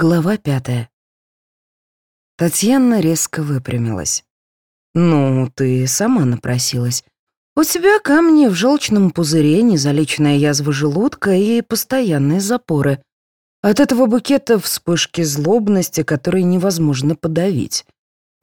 Глава пятая. Татьяна резко выпрямилась. «Ну, ты сама напросилась. У тебя камни в желчном пузыре, незалеченная язва желудка и постоянные запоры. От этого букета вспышки злобности, которые невозможно подавить.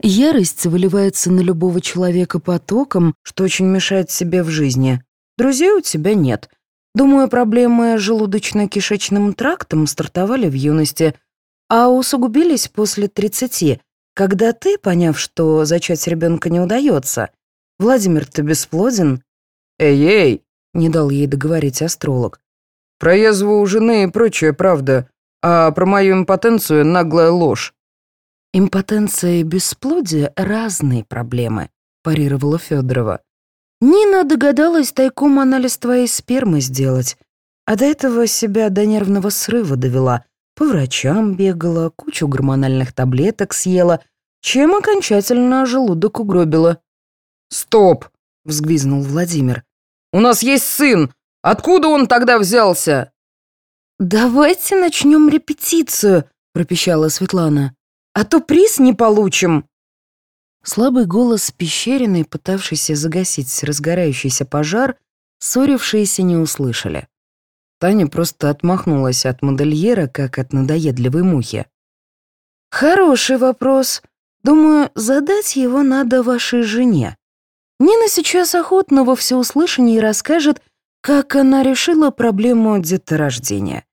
Ярость выливается на любого человека потоком, что очень мешает себе в жизни. Друзей у тебя нет. Думаю, проблемы с желудочно-кишечным трактом стартовали в юности — а усугубились после 30, когда ты, поняв, что зачать ребенка не удается, Владимир, ты бесплоден? Эй-эй, не дал ей договорить астролог. Про язву у жены и прочее правда, а про мою импотенцию наглая ложь. Импотенция и бесплодие — разные проблемы, парировала Федорова. Нина догадалась тайком анализ твоей спермы сделать, а до этого себя до нервного срыва довела — по врачам бегала, кучу гормональных таблеток съела, чем окончательно желудок угробила. «Стоп!» — взвизнул Владимир. «У нас есть сын! Откуда он тогда взялся?» «Давайте начнем репетицию», — пропищала Светлана. «А то приз не получим». Слабый голос Пещериной, пытавшийся загасить разгорающийся пожар, ссорившиеся не услышали. Таня просто отмахнулась от модельера, как от надоедливой мухи. «Хороший вопрос. Думаю, задать его надо вашей жене. Нина сейчас охотно во всеуслышании расскажет, как она решила проблему деторождения.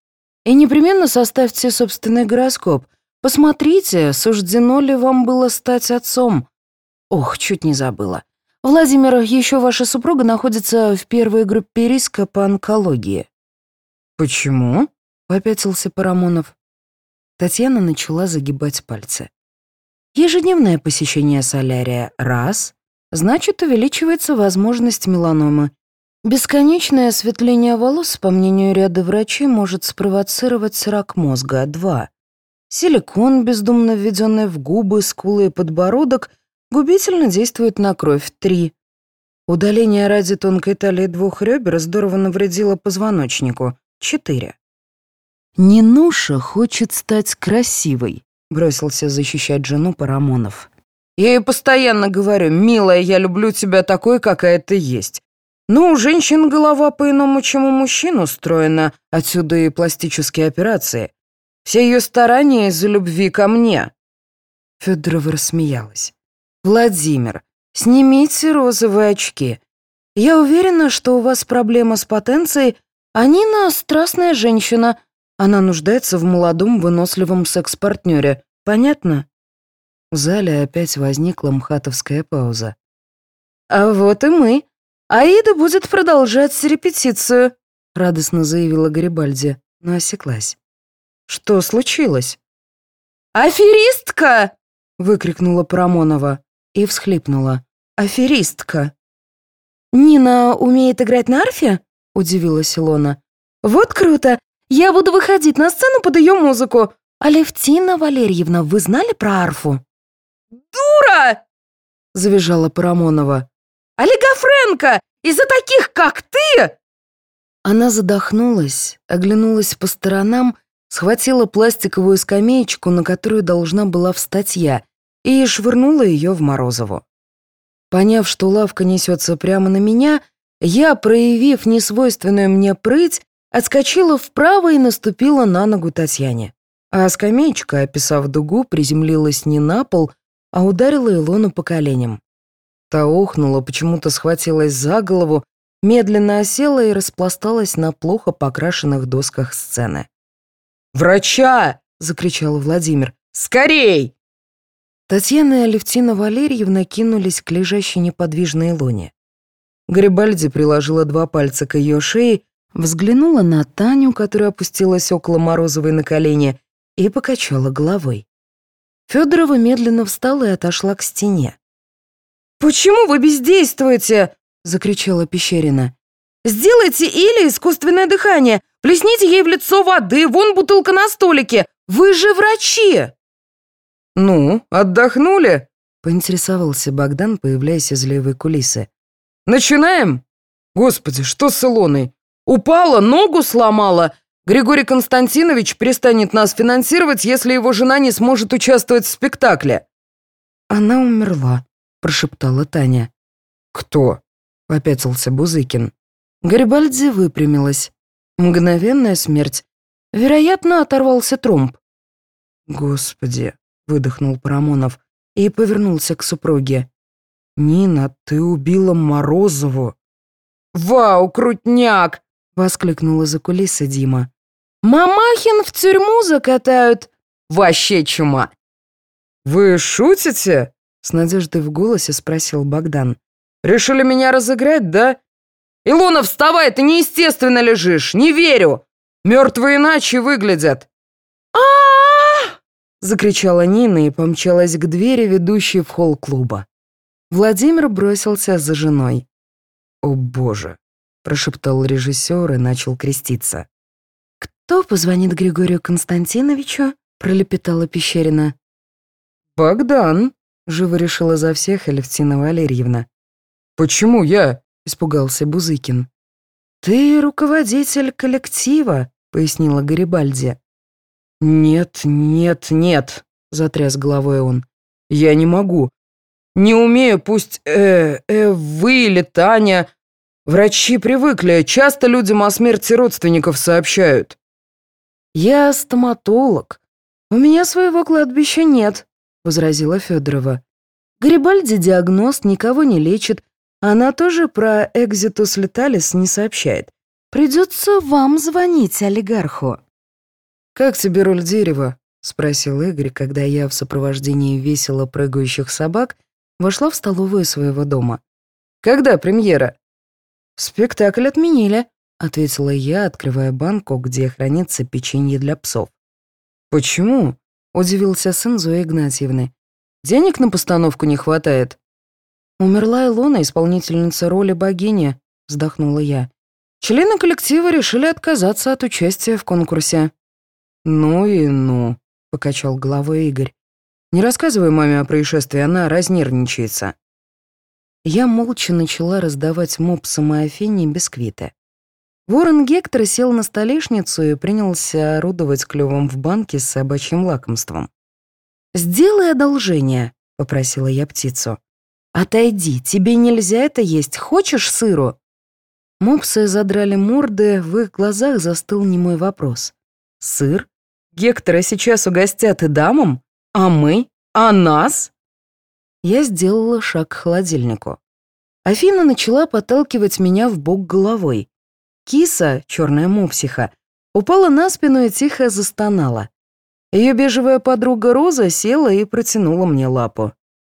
И непременно составьте собственный гороскоп. Посмотрите, суждено ли вам было стать отцом. Ох, чуть не забыла. Владимир, еще ваша супруга находится в первой группе риска по онкологии. «Почему?» — попятился Парамонов. Татьяна начала загибать пальцы. Ежедневное посещение солярия — раз, значит, увеличивается возможность меланомы. Бесконечное осветление волос, по мнению ряда врачей, может спровоцировать рак мозга — два. Силикон, бездумно введенный в губы, скулы и подбородок, губительно действует на кровь — три. Удаление ради тонкой талии двух ребер здорово навредило позвоночнику Четыре. «Нинуша хочет стать красивой», — бросился защищать жену Парамонов. «Я ей постоянно говорю, милая, я люблю тебя такой, какая ты есть. Но у женщин голова по-иному, чем у мужчин устроена, отсюда и пластические операции. Все ее старания из-за любви ко мне». Федорова рассмеялась. «Владимир, снимите розовые очки. Я уверена, что у вас проблема с потенцией, а Нина — страстная женщина. Она нуждается в молодом, выносливом секс-партнере. Понятно?» В зале опять возникла мхатовская пауза. «А вот и мы. Аида будет продолжать репетицию», — радостно заявила Гарибальди, но осеклась. «Что случилось?» «Аферистка!» — выкрикнула Парамонова и всхлипнула. «Аферистка!» «Нина умеет играть на арфе?» — удивилась Илона. «Вот круто! Я буду выходить на сцену под ее музыку. Алевтина Валерьевна, вы знали про арфу?» «Дура!» — завизжала Парамонова. «Олигофренко! Из-за таких, как ты!» Она задохнулась, оглянулась по сторонам, схватила пластиковую скамеечку, на которую должна была встать я, и швырнула ее в Морозову. Поняв, что лавка несется прямо на меня, я, проявив несвойственную мне прыть, отскочила вправо и наступила на ногу Татьяне. А скамеечка, описав дугу, приземлилась не на пол, а ударила Илону по коленям. Та охнула, почему-то схватилась за голову, медленно осела и распласталась на плохо покрашенных досках сцены. «Врача!» — закричал Владимир. «Скорей!» Татьяна и Алевтина Валерьевна кинулись к лежащей неподвижной Илоне. Грибальди приложила два пальца к ее шее, взглянула на Таню, которая опустилась около Морозовой на колени, и покачала головой. Федорова медленно встала и отошла к стене. «Почему вы бездействуете?» — закричала Пещерина. «Сделайте или искусственное дыхание, плесните ей в лицо воды, вон бутылка на столике. Вы же врачи!» «Ну, отдохнули?» — поинтересовался Богдан, появляясь из левой кулисы. Начинаем? Господи, что с Илоной? Упала, ногу сломала? Григорий Константинович перестанет нас финансировать, если его жена не сможет участвовать в спектакле». «Она умерла», — прошептала Таня. «Кто?» — попятился Бузыкин. Гарибальди выпрямилась. Мгновенная смерть. Вероятно, оторвался тромб. «Господи!» — выдохнул Парамонов и повернулся к супруге. «Нина, ты убила Морозову!» «Вау, крутняк!» — воскликнула за кулисы Дима. «Мамахин в тюрьму закатают! Вообще чума!» «Вы шутите?» — с надеждой в голосе спросил Богдан. «Решили меня разыграть, да? Илона, вставай, ты неестественно лежишь, не верю! Мертвые иначе выглядят!» а закричала Нина и помчалась к двери, ведущей в холл клуба. Владимир бросился за женой. «О боже!» — прошептал режиссер и начал креститься. «Кто позвонит Григорию Константиновичу?» — пролепетала Пещерина. «Богдан», — живо решила за всех Алевтина Валерьевна. «Почему я?» — испугался Бузыкин. «Ты руководитель коллектива», — пояснила Гарибальди. «Нет, нет, нет», — затряс головой он. «Я не могу. Не умею, пусть э, э, вы или Таня, Врачи привыкли, часто людям о смерти родственников сообщают. Я стоматолог. У меня своего кладбища нет, возразила Федорова. Гарибальди диагноз никого не лечит. Она тоже про экзитус леталис не сообщает. Придется вам звонить олигарху. «Как тебе роль дерева?» — спросил Игорь, когда я в сопровождении весело прыгающих собак вошла в столовую своего дома. «Когда премьера?» «Спектакль отменили», — ответила я, открывая банку, где хранится печенье для псов. «Почему?» — удивился сын Зои Игнатьевны. «Денег на постановку не хватает». «Умерла Илона, исполнительница роли богини», — вздохнула я. «Члены коллектива решили отказаться от участия в конкурсе». «Ну и ну», — покачал головой Игорь. «Не рассказывай маме о происшествии, она разнервничается». Я молча начала раздавать мопсам и Афине бисквиты. Ворон Гектор сел на столешницу и принялся орудовать клювом в банке с собачьим лакомством. «Сделай одолжение», — попросила я птицу. «Отойди, тебе нельзя это есть. Хочешь сыру?» Мопсы задрали морды, в их глазах застыл немой вопрос. «Сыр? Гектора сейчас угостят и дамам? А мы? А нас?» Я сделала шаг к холодильнику. Афина начала подталкивать меня в бок головой. Киса, черная мопсиха, упала на спину и тихо застонала. Ее бежевая подруга Роза села и протянула мне лапу.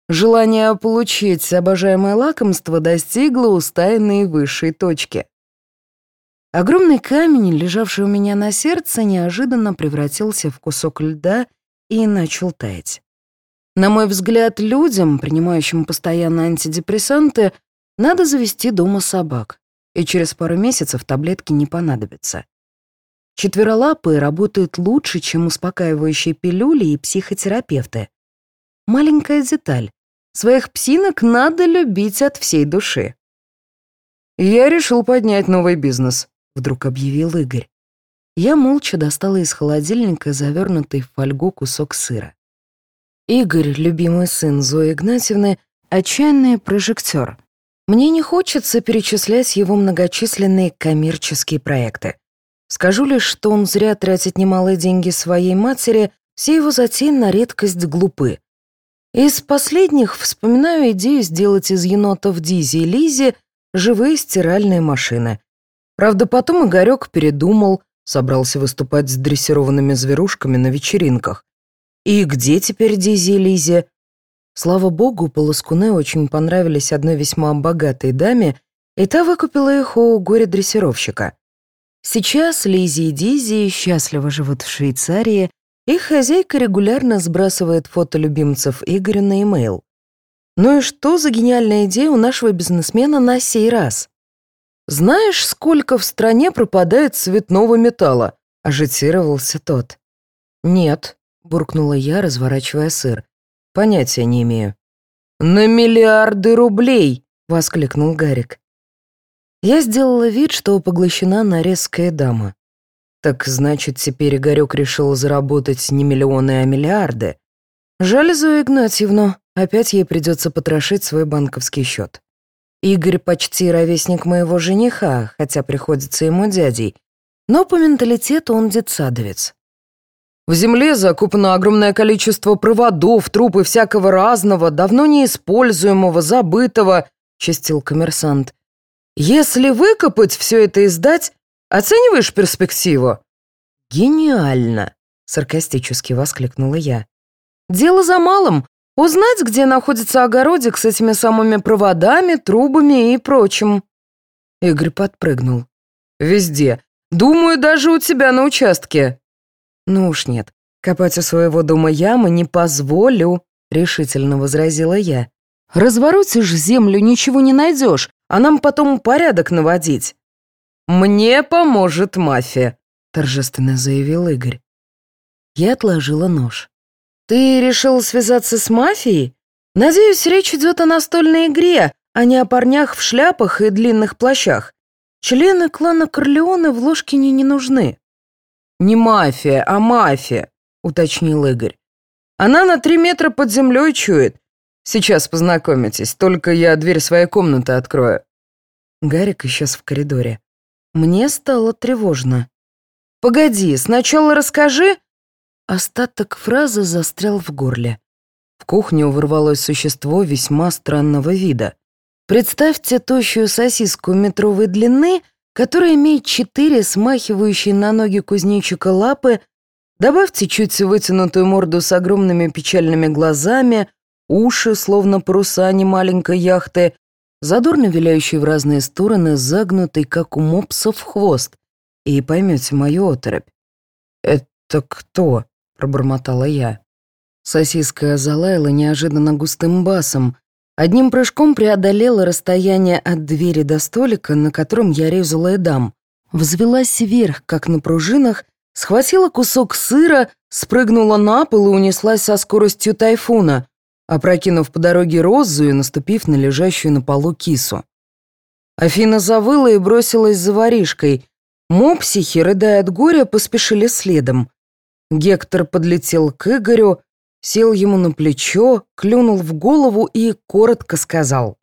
Желание получить обожаемое лакомство достигло у стаи наивысшей точки. Огромный камень, лежавший у меня на сердце, неожиданно превратился в кусок льда и начал таять. На мой взгляд, людям, принимающим постоянно антидепрессанты, надо завести дома собак, и через пару месяцев таблетки не понадобятся. Четверолапые работают лучше, чем успокаивающие пилюли и психотерапевты. Маленькая деталь. Своих псинок надо любить от всей души. «Я решил поднять новый бизнес», — вдруг объявил Игорь. Я молча достала из холодильника завернутый в фольгу кусок сыра. Игорь, любимый сын Зои Игнатьевны, отчаянный прожектор. Мне не хочется перечислять его многочисленные коммерческие проекты. Скажу лишь, что он зря тратит немалые деньги своей матери, все его затеи на редкость глупы. Из последних вспоминаю идею сделать из енотов Дизи и Лизи живые стиральные машины. Правда, потом Игорек передумал, собрался выступать с дрессированными зверушками на вечеринках. И где теперь Дизи и Лизи? Слава богу, полоскуны очень понравились одной весьма богатой даме, и та выкупила их у горе-дрессировщика. Сейчас Лизи и Дизи счастливо живут в Швейцарии, их хозяйка регулярно сбрасывает фото любимцев Игоря на имейл. Ну и что за гениальная идея у нашего бизнесмена на сей раз? «Знаешь, сколько в стране пропадает цветного металла?» – ажитировался тот. «Нет», буркнула я, разворачивая сыр. «Понятия не имею». «На миллиарды рублей!» — воскликнул Гарик. Я сделала вид, что поглощена нарезская дама. Так значит, теперь Игорек решил заработать не миллионы, а миллиарды. Жаль Зою Игнатьевну, опять ей придется потрошить свой банковский счет. Игорь почти ровесник моего жениха, хотя приходится ему дядей, но по менталитету он детсадовец. В земле закупано огромное количество проводов, труб и всякого разного, давно неиспользуемого, забытого, чистил коммерсант. Если выкопать все это и сдать, оцениваешь перспективу? Гениально, саркастически воскликнула я. Дело за малым. Узнать, где находится огородик с этими самыми проводами, трубами и прочим. Игорь подпрыгнул. Везде. Думаю, даже у тебя на участке. Ну уж нет. Копать у своего дома ямы не позволю, решительно возразила я. Разворотишь землю, ничего не найдешь, а нам потом порядок наводить. Мне поможет мафия, торжественно заявил Игорь. Я отложила нож. «Ты решил связаться с мафией? Надеюсь, речь идет о настольной игре, а не о парнях в шляпах и длинных плащах. Члены клана Корлеоне в Ложкине не нужны». «Не мафия, а мафия», — уточнил Игорь. «Она на три метра под землей чует. Сейчас познакомитесь, только я дверь своей комнаты открою». Гарик исчез в коридоре. Мне стало тревожно. «Погоди, сначала расскажи, Остаток фразы застрял в горле. В кухню ворвалось существо весьма странного вида. Представьте тощую сосиску метровой длины, которая имеет четыре смахивающие на ноги кузнечика лапы, добавьте чуть вытянутую морду с огромными печальными глазами, уши, словно паруса немаленькой яхты, задорно виляющий в разные стороны, загнутый, как у мопсов, хвост, и поймете мою оторопь. «Это кто?» Пробормотала я. Сосиска залаяла неожиданно густым басом. Одним прыжком преодолела расстояние от двери до столика, на котором я резала эдам. Взвелась вверх, как на пружинах, схватила кусок сыра, спрыгнула на пол и унеслась со скоростью тайфуна, опрокинув по дороге розу и наступив на лежащую на полу кису. Афина завыла и бросилась за воришкой. Мопсихи, рыдая от горя, поспешили следом. Гектор подлетел к Игорю, сел ему на плечо, клюнул в голову и коротко сказал.